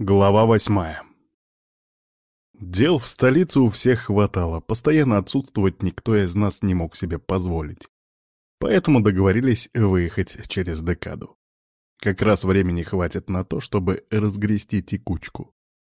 Глава восьмая. Дел в столице у всех хватало, постоянно отсутствовать никто из нас не мог себе позволить. Поэтому договорились выехать через декаду. Как раз времени хватит на то, чтобы разгрести текучку.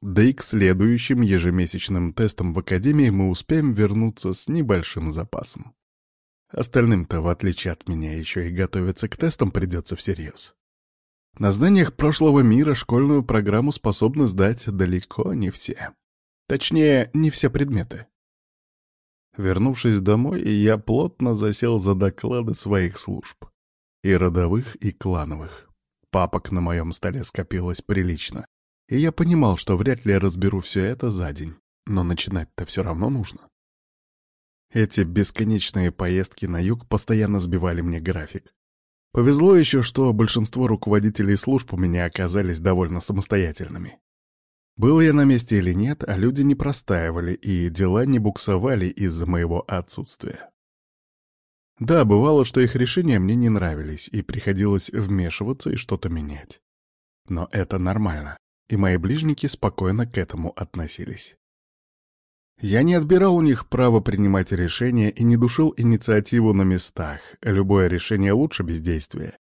Да и к следующим ежемесячным тестам в академии мы успеем вернуться с небольшим запасом. Остальным-то, в отличие от меня, еще и готовиться к тестам придется всерьез. На знаниях прошлого мира школьную программу способны сдать далеко не все. Точнее, не все предметы. Вернувшись домой, я плотно засел за доклады своих служб. И родовых, и клановых. Папок на моем столе скопилось прилично. И я понимал, что вряд ли разберу все это за день. Но начинать-то все равно нужно. Эти бесконечные поездки на юг постоянно сбивали мне график. Повезло еще, что большинство руководителей служб у меня оказались довольно самостоятельными. Был я на месте или нет, а люди не простаивали, и дела не буксовали из-за моего отсутствия. Да, бывало, что их решения мне не нравились, и приходилось вмешиваться и что-то менять. Но это нормально, и мои ближники спокойно к этому относились. Я не отбирал у них право принимать решения и не душил инициативу на местах. Любое решение лучше бездействия.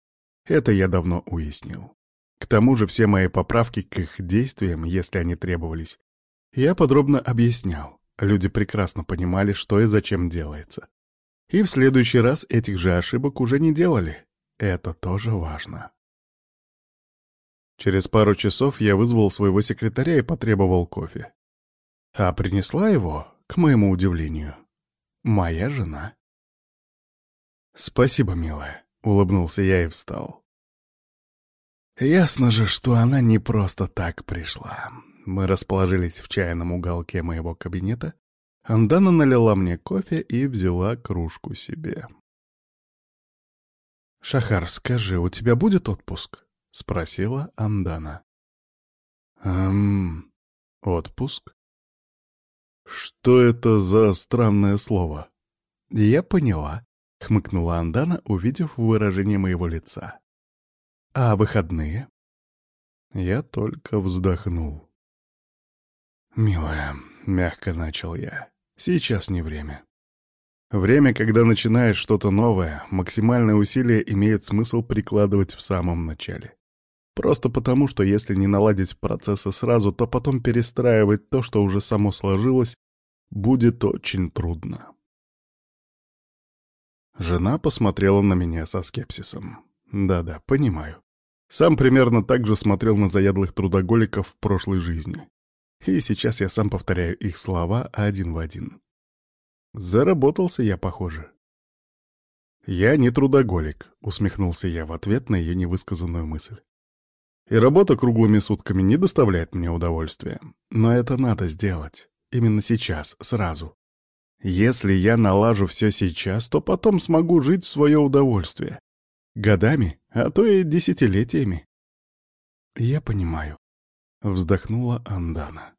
Это я давно уяснил. К тому же все мои поправки к их действиям, если они требовались, я подробно объяснял. Люди прекрасно понимали, что и зачем делается. И в следующий раз этих же ошибок уже не делали. Это тоже важно. Через пару часов я вызвал своего секретаря и потребовал кофе. А принесла его, к моему удивлению, моя жена. «Спасибо, милая», — улыбнулся я и встал. Ясно же, что она не просто так пришла. Мы расположились в чайном уголке моего кабинета. Андана налила мне кофе и взяла кружку себе. «Шахар, скажи, у тебя будет отпуск?» — спросила Андана. «Эм, отпуск?» «Что это за странное слово?» «Я поняла», — хмыкнула Андана, увидев выражение моего лица. «А выходные?» Я только вздохнул. «Милая», — мягко начал я, — «сейчас не время. Время, когда начинаешь что-то новое, максимальное усилие имеет смысл прикладывать в самом начале. Просто потому, что если не наладить процессы сразу, то потом перестраивать то, что уже само сложилось, будет очень трудно. Жена посмотрела на меня со скепсисом. Да-да, понимаю. Сам примерно так же смотрел на заядлых трудоголиков в прошлой жизни. И сейчас я сам повторяю их слова один в один. Заработался я, похоже. «Я не трудоголик», — усмехнулся я в ответ на ее невысказанную мысль. И работа круглыми сутками не доставляет мне удовольствия. Но это надо сделать. Именно сейчас, сразу. Если я налажу все сейчас, то потом смогу жить в свое удовольствие. Годами, а то и десятилетиями. Я понимаю. Вздохнула Андана.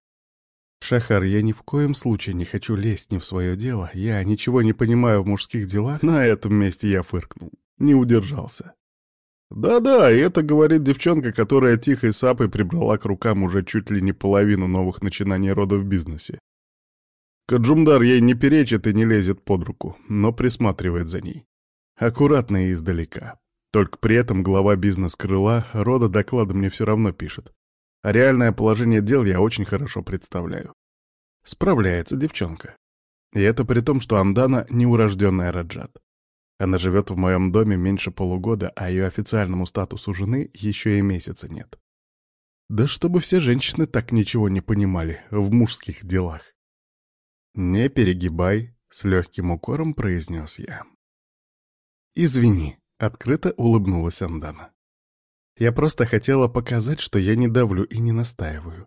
Шахар, я ни в коем случае не хочу лезть не в свое дело. Я ничего не понимаю в мужских делах. На этом месте я фыркнул. Не удержался. Да-да, и это говорит девчонка, которая тихой сапой прибрала к рукам уже чуть ли не половину новых начинаний рода в бизнесе. Каджумдар ей не перечит и не лезет под руку, но присматривает за ней. Аккуратно и издалека. Только при этом глава бизнес-крыла рода доклады мне все равно пишет. А реальное положение дел я очень хорошо представляю. Справляется девчонка. И это при том, что Андана — неурожденная Раджат. Она живет в моем доме меньше полугода, а ее официальному статусу жены еще и месяца нет. Да чтобы все женщины так ничего не понимали в мужских делах. «Не перегибай», — с легким укором произнес я. «Извини», — открыто улыбнулась Андана. «Я просто хотела показать, что я не давлю и не настаиваю.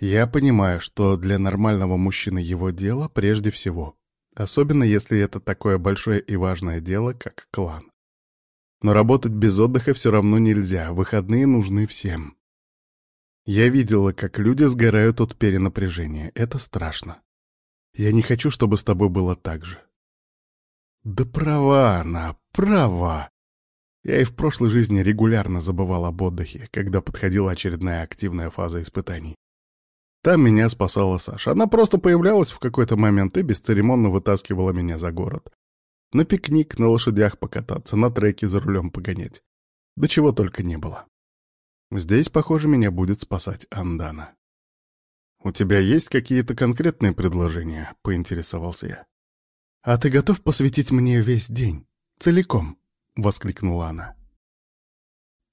Я понимаю, что для нормального мужчины его дело прежде всего, Особенно если это такое большое и важное дело, как клан. Но работать без отдыха все равно нельзя, выходные нужны всем. Я видела, как люди сгорают от перенапряжения. Это страшно. Я не хочу, чтобы с тобой было так же. Да права она, права. Я и в прошлой жизни регулярно забывал об отдыхе, когда подходила очередная активная фаза испытаний. Там меня спасала Саша. Она просто появлялась в какой-то момент и бесцеремонно вытаскивала меня за город. На пикник, на лошадях покататься, на треке за рулем погонять. Да чего только не было. Здесь, похоже, меня будет спасать Андана. «У тебя есть какие-то конкретные предложения?» — поинтересовался я. «А ты готов посвятить мне весь день? Целиком?» — воскликнула она.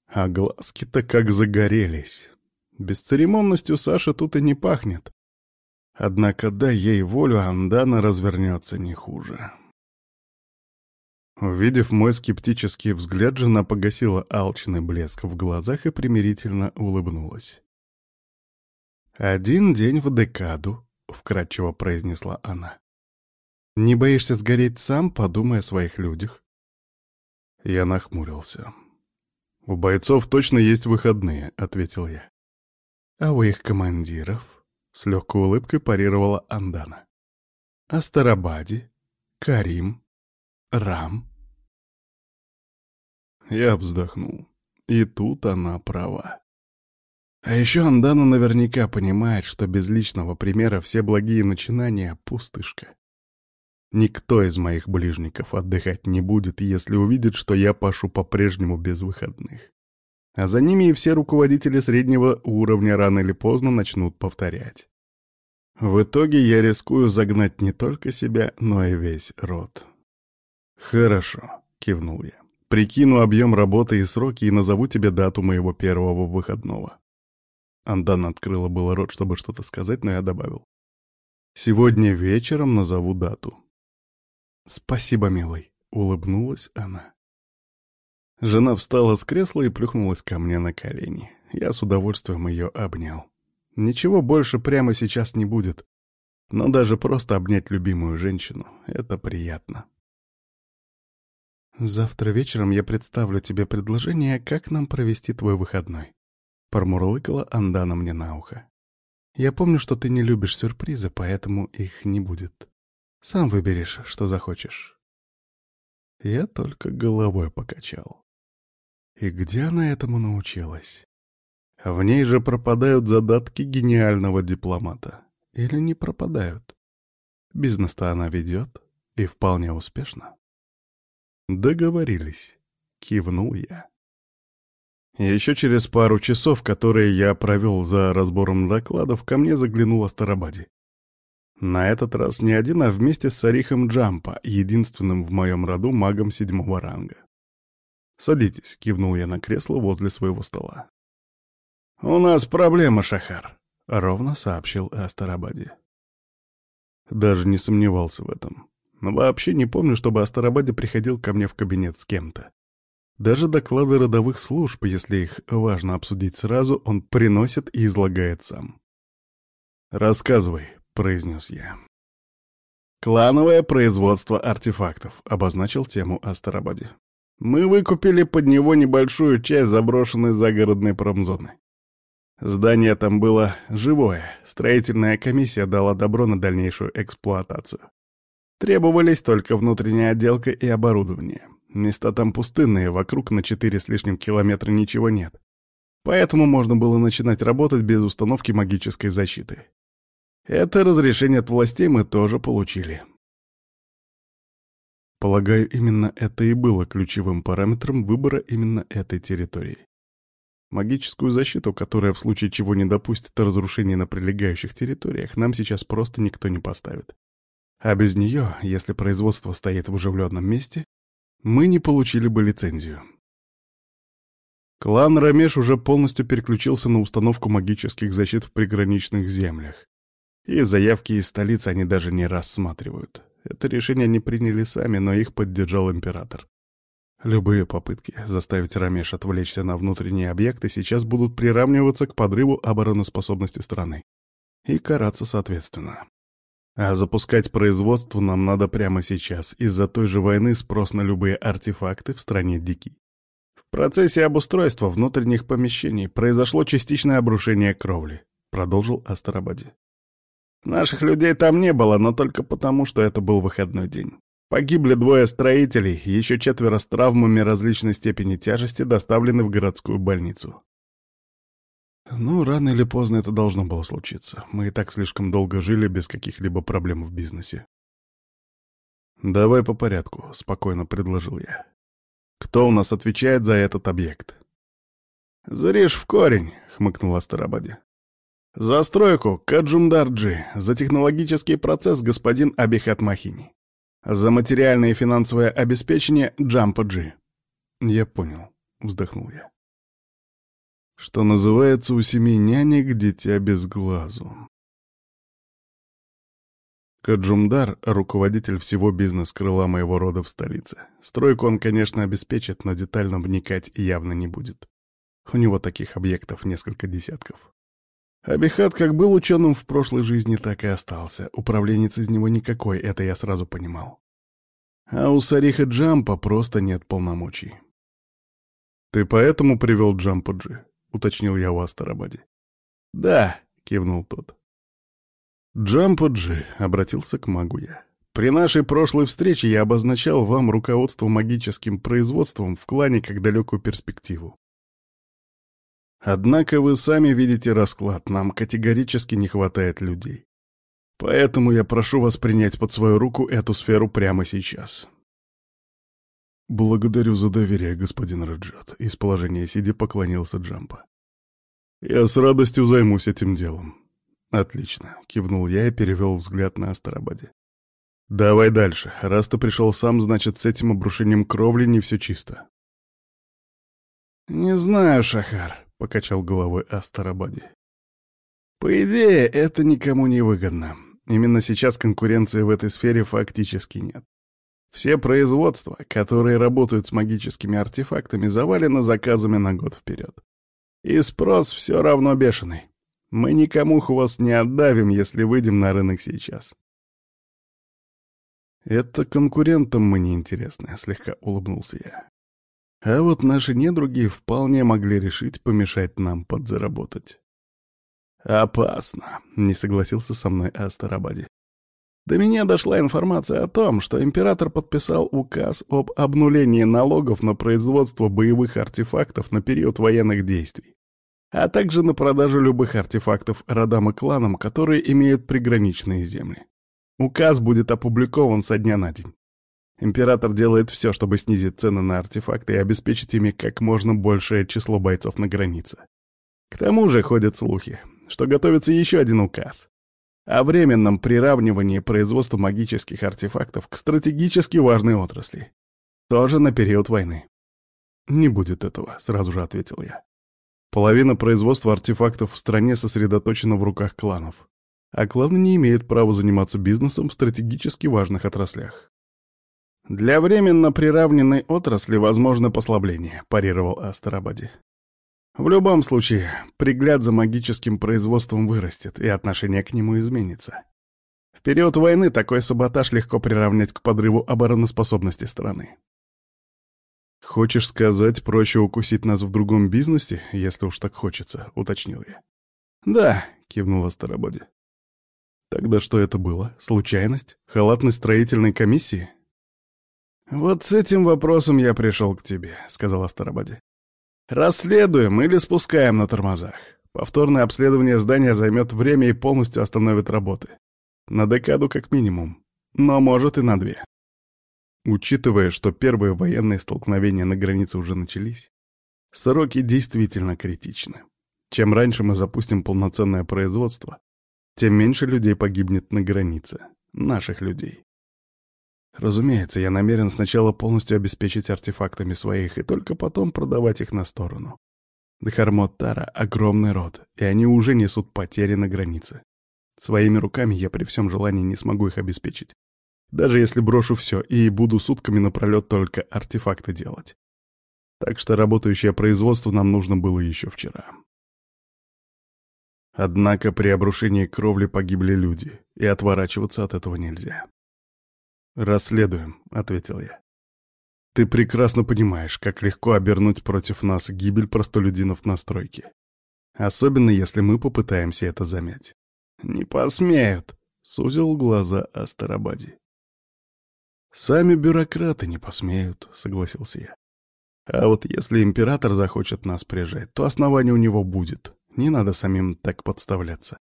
А глазки-то как загорелись. Бесцеремонностью Саша тут и не пахнет. Однако дай ей волю, Андана развернется не хуже. Увидев мой скептический взгляд, жена погасила алчный блеск в глазах и примирительно улыбнулась. «Один день в декаду», — вкратчиво произнесла она. «Не боишься сгореть сам, подумай о своих людях?» Я нахмурился. «У бойцов точно есть выходные», — ответил я. «А у их командиров?» — с легкой улыбкой парировала Андана. «Астарабади, Карим, Рам». Я вздохнул. И тут она права. А еще Андана наверняка понимает, что без личного примера все благие начинания — пустышка. Никто из моих ближников отдыхать не будет, если увидит, что я пашу по-прежнему без выходных. А за ними и все руководители среднего уровня рано или поздно начнут повторять. В итоге я рискую загнать не только себя, но и весь род. «Хорошо», — кивнул я. «Прикину объем работы и сроки и назову тебе дату моего первого выходного. Андана открыла было рот, чтобы что-то сказать, но я добавил. «Сегодня вечером назову дату». «Спасибо, милый», — улыбнулась она. Жена встала с кресла и плюхнулась ко мне на колени. Я с удовольствием ее обнял. Ничего больше прямо сейчас не будет. Но даже просто обнять любимую женщину — это приятно. «Завтра вечером я представлю тебе предложение, как нам провести твой выходной», Промурлыкала Андана мне на ухо. «Я помню, что ты не любишь сюрпризы, поэтому их не будет. Сам выберешь, что захочешь». Я только головой покачал. И где она этому научилась? В ней же пропадают задатки гениального дипломата. Или не пропадают? Бизнес-то она ведет, и вполне успешно. Договорились. Кивнул я. Еще через пару часов, которые я провел за разбором докладов, ко мне заглянул Астарабади. На этот раз не один, а вместе с Сарихом Джампа, единственным в моем роду магом седьмого ранга. «Садитесь», — кивнул я на кресло возле своего стола. «У нас проблема, Шахар», — ровно сообщил Астарабади. Даже не сомневался в этом. Вообще не помню, чтобы Астарабади приходил ко мне в кабинет с кем-то. Даже доклады родовых служб, если их важно обсудить сразу, он приносит и излагает сам. «Рассказывай», — произнес я. «Клановое производство артефактов», — обозначил тему Астарабаде. «Мы выкупили под него небольшую часть заброшенной загородной промзоны. Здание там было живое, строительная комиссия дала добро на дальнейшую эксплуатацию. Требовались только внутренняя отделка и оборудование. Места там пустынные, вокруг на четыре с лишним километра ничего нет. Поэтому можно было начинать работать без установки магической защиты. Это разрешение от властей мы тоже получили. Полагаю, именно это и было ключевым параметром выбора именно этой территории. Магическую защиту, которая в случае чего не допустит разрушений на прилегающих территориях, нам сейчас просто никто не поставит. А без нее, если производство стоит в оживленном месте, мы не получили бы лицензию. Клан Рамеш уже полностью переключился на установку магических защит в приграничных землях. И заявки из столицы они даже не рассматривают. Это решение они приняли сами, но их поддержал император. Любые попытки заставить Рамеш отвлечься на внутренние объекты сейчас будут приравниваться к подрыву обороноспособности страны. И караться соответственно. А запускать производство нам надо прямо сейчас. Из-за той же войны спрос на любые артефакты в стране дикий. В процессе обустройства внутренних помещений произошло частичное обрушение кровли, продолжил Астарабади. Наших людей там не было, но только потому, что это был выходной день. Погибли двое строителей, еще четверо с травмами различной степени тяжести доставлены в городскую больницу. Ну, рано или поздно это должно было случиться. Мы и так слишком долго жили без каких-либо проблем в бизнесе. «Давай по порядку», — спокойно предложил я. «Кто у нас отвечает за этот объект?» «Зарежь в корень», — хмыкнул Астарабаде. «За стройку Каджумдарджи, за технологический процесс господин Абихат Махини, за материальное и финансовое обеспечение Джампаджи». «Я понял», — вздохнул я. Что называется, у семи нянек дитя без глазу. Каджумдар — руководитель всего бизнес-крыла моего рода в столице. Стройку он, конечно, обеспечит, но детально вникать явно не будет. У него таких объектов несколько десятков. Абихат как был ученым в прошлой жизни, так и остался. Управленец из него никакой, это я сразу понимал. А у Сариха Джампа просто нет полномочий. «Ты поэтому привел Джампаджи?» уточнил я у Астарабаде. «Да», — кивнул тот. «Джампаджи», — обратился к магу я. «При нашей прошлой встрече я обозначал вам руководство магическим производством в клане как далекую перспективу. Однако вы сами видите расклад, нам категорически не хватает людей. Поэтому я прошу вас принять под свою руку эту сферу прямо сейчас». «Благодарю за доверие, господин Раджат», — из положения сидя поклонился Джампа. «Я с радостью займусь этим делом». «Отлично», — кивнул я и перевел взгляд на Астарабаде. «Давай дальше. Раз ты пришел сам, значит, с этим обрушением кровли не все чисто». «Не знаю, Шахар», — покачал головой Астарабаде. «По идее, это никому не выгодно. Именно сейчас конкуренции в этой сфере фактически нет. Все производства, которые работают с магическими артефактами, завалены заказами на год вперед. И спрос все равно бешеный. Мы никому хвост не отдавим, если выйдем на рынок сейчас. «Это конкурентам мы не интересны», — слегка улыбнулся я. «А вот наши недруги вполне могли решить помешать нам подзаработать». «Опасно», — не согласился со мной Астарабаде. До меня дошла информация о том, что император подписал указ об обнулении налогов на производство боевых артефактов на период военных действий, а также на продажу любых артефактов родам и кланам, которые имеют приграничные земли. Указ будет опубликован со дня на день. Император делает все, чтобы снизить цены на артефакты и обеспечить ими как можно большее число бойцов на границе. К тому же ходят слухи, что готовится еще один указ, о временном приравнивании производства магических артефактов к стратегически важной отрасли. Тоже на период войны. «Не будет этого», — сразу же ответил я. Половина производства артефактов в стране сосредоточена в руках кланов, а кланы не имеют права заниматься бизнесом в стратегически важных отраслях. «Для временно приравненной отрасли возможно послабление», — парировал Астарабаде. В любом случае, пригляд за магическим производством вырастет, и отношение к нему изменится. В период войны такой саботаж легко приравнять к подрыву обороноспособности страны. «Хочешь сказать, проще укусить нас в другом бизнесе, если уж так хочется», — уточнил я. «Да», — кивнула Старободи. «Тогда что это было? Случайность? Халатность строительной комиссии?» «Вот с этим вопросом я пришел к тебе», — сказала Старободи. Расследуем или спускаем на тормозах. Повторное обследование здания займет время и полностью остановит работы. На декаду как минимум, но может и на две. Учитывая, что первые военные столкновения на границе уже начались, сроки действительно критичны. Чем раньше мы запустим полноценное производство, тем меньше людей погибнет на границе, наших людей. Разумеется, я намерен сначала полностью обеспечить артефактами своих и только потом продавать их на сторону. Дхармоттара — огромный род, и они уже несут потери на границе. Своими руками я при всем желании не смогу их обеспечить. Даже если брошу все и буду сутками напролет только артефакты делать. Так что работающее производство нам нужно было еще вчера. Однако при обрушении кровли погибли люди, и отворачиваться от этого нельзя. «Расследуем», — ответил я. «Ты прекрасно понимаешь, как легко обернуть против нас гибель простолюдинов на стройке. Особенно, если мы попытаемся это замять». «Не посмеют», — сузил глаза Астарабади. Сами бюрократы не посмеют, согласился я. А вот если император захочет нас прижать, то основание у него будет. Не надо самим так подставляться.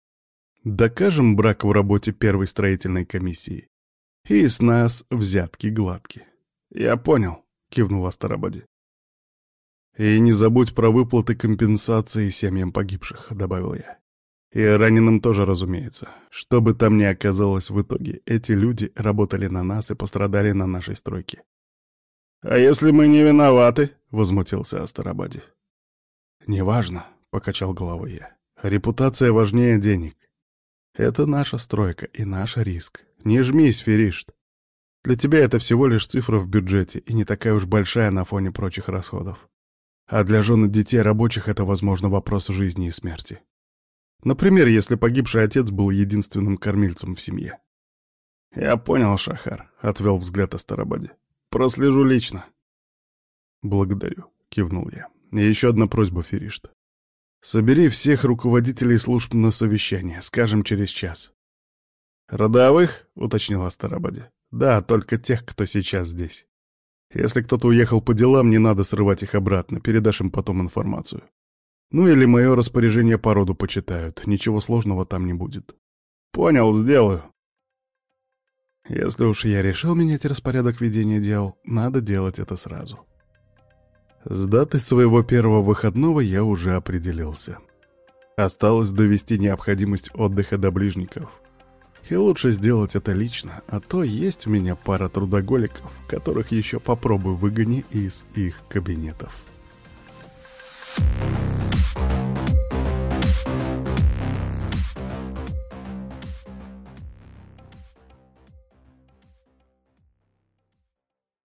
Докажем брак в работе первой строительной комиссии. И с нас взятки гладкие. Я понял, кивнул Астарабаде. И не забудь про выплаты компенсации семьям погибших, добавил я. И раненым тоже, разумеется. Что бы там ни оказалось в итоге, эти люди работали на нас и пострадали на нашей стройке. «А если мы не виноваты?» — возмутился Астарабаде. «Неважно», — покачал головой я. «Репутация важнее денег. Это наша стройка и наш риск. Не жмись, Феришт. Для тебя это всего лишь цифра в бюджете и не такая уж большая на фоне прочих расходов. А для жены детей рабочих это, возможно, вопрос жизни и смерти. Например, если погибший отец был единственным кормильцем в семье. «Я понял, Шахар», — отвел взгляд Астарабаде. «Прослежу лично». «Благодарю», — кивнул я. «И еще одна просьба, Феришт. Собери всех руководителей служб на совещание, скажем, через час». «Родовых?» — уточнил Астарабаде. «Да, только тех, кто сейчас здесь. Если кто-то уехал по делам, не надо срывать их обратно, передашь им потом информацию. Ну или мое распоряжение по роду почитают, ничего сложного там не будет. Понял, сделаю. Если уж я решил менять распорядок ведения дел, надо делать это сразу. С датой своего первого выходного я уже определился. Осталось довести необходимость отдыха до ближников. И лучше сделать это лично, а то есть у меня пара трудоголиков, которых еще попробую выгони из их кабинетов. Thank you